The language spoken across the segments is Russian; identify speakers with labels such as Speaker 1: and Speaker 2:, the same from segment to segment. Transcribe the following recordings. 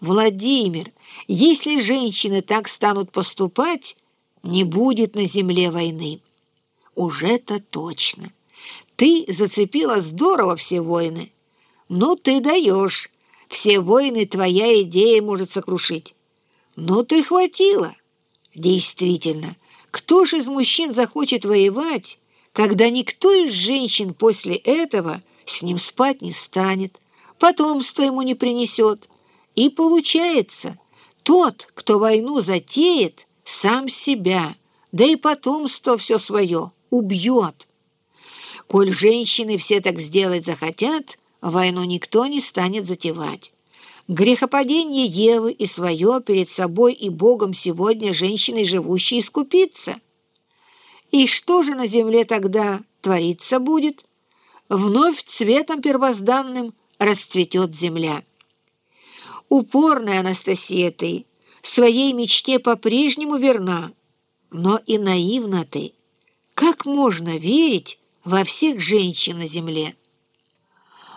Speaker 1: Владимир, если женщины так станут поступать, не будет на земле войны. Уже-то точно. Ты зацепила здорово все войны. Ну, ты даешь. Все войны твоя идея может сокрушить. Ну, ты хватило. Действительно, кто же из мужчин захочет воевать, когда никто из женщин после этого с ним спать не станет, потомство ему не принесет? И получается, тот, кто войну затеет, сам себя, да и потомство все свое убьет. Коль женщины все так сделать захотят, войну никто не станет затевать. Грехопадение Евы и свое перед собой и Богом сегодня женщиной живущей искупиться. И что же на земле тогда твориться будет? Вновь цветом первозданным расцветет земля. Упорная Анастасия ты, своей мечте по-прежнему верна, но и наивна ты. Как можно верить во всех женщин на земле?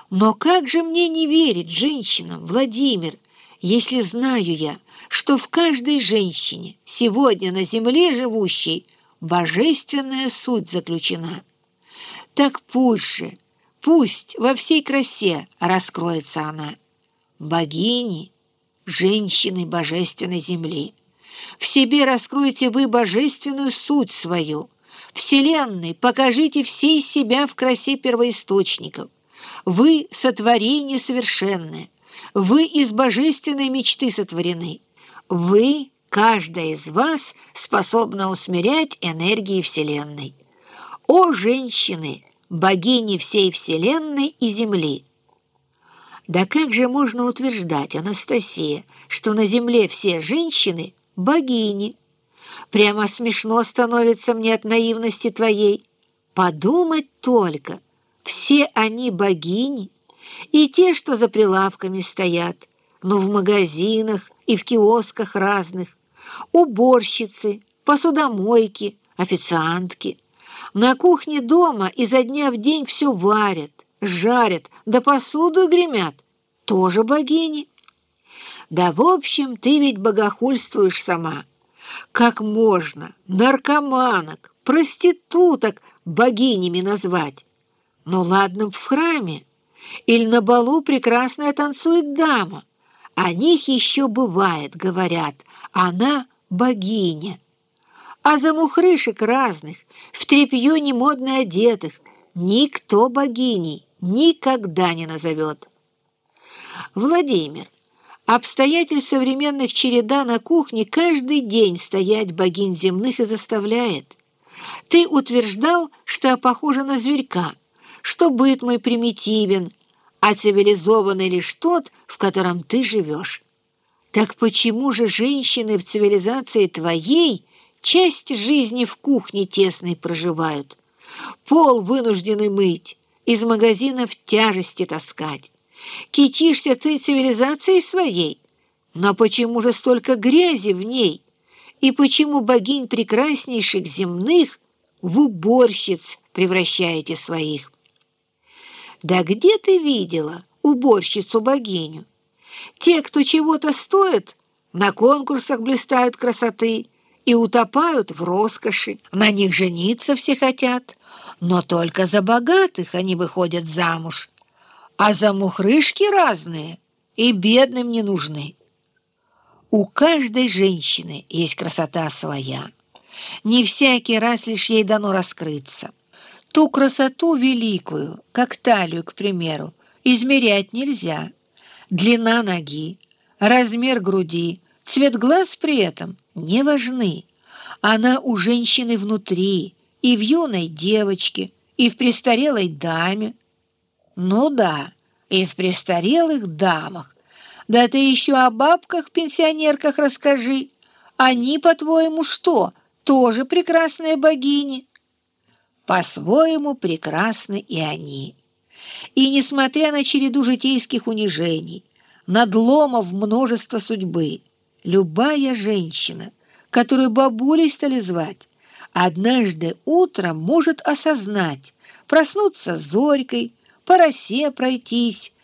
Speaker 1: Но как же мне не верить женщинам, Владимир, если знаю я, что в каждой женщине, сегодня на земле живущей, божественная суть заключена? Так пусть же, пусть во всей красе раскроется она. Богини, женщины божественной земли, в себе раскройте вы божественную суть свою, Вселенной покажите всей себя в красе первоисточников, вы сотворение совершенное. Вы из божественной мечты сотворены. Вы, каждая из вас, способна усмирять энергии Вселенной. О, женщины, богини всей Вселенной и Земли! Да как же можно утверждать, Анастасия, что на Земле все женщины – богини? Прямо смешно становится мне от наивности твоей. Подумать только – все они богини, и те, что за прилавками стоят, но в магазинах и в киосках разных, уборщицы, посудомойки, официантки. На кухне дома изо дня в день все варят, жарят, да посуду гремят. Тоже богини. Да, в общем, ты ведь богохульствуешь сама. Как можно наркоманок, проституток богинями назвать? Ну ладно, в храме. Или на балу прекрасная танцует дама. О них еще бывает, говорят, она богиня. А за мухрышек разных, в тряпье немодно одетых, никто богиней никогда не назовет. Владимир, обстоятель современных череда на кухне каждый день стоять богинь земных и заставляет. Ты утверждал, что я похожа на зверька, что быт мой примитивен, а цивилизованный лишь тот, в котором ты живешь. Так почему же женщины в цивилизации твоей часть жизни в кухне тесной проживают? Пол вынуждены мыть, из магазинов тяжести таскать. Кичишься ты цивилизацией своей, но почему же столько грязи в ней? И почему богинь прекраснейших земных в уборщиц превращаете своих? Да где ты видела уборщицу-богиню? Те, кто чего-то стоит, на конкурсах блистают красоты и утопают в роскоши. На них жениться все хотят, но только за богатых они выходят замуж. А за мухрышки разные и бедным не нужны. У каждой женщины есть красота своя. Не всякий раз лишь ей дано раскрыться. Ту красоту великую, как талию, к примеру, измерять нельзя. Длина ноги, размер груди, цвет глаз при этом не важны. Она у женщины внутри, и в юной девочке, и в престарелой даме. Ну да, и в престарелых дамах. Да ты еще о бабках-пенсионерках расскажи. Они, по-твоему, что, тоже прекрасные богини?» По-своему прекрасны и они. И, несмотря на череду житейских унижений, надломов множество судьбы, любая женщина, которую бабулей стали звать, однажды утром может осознать, проснуться зорькой, по росе пройтись,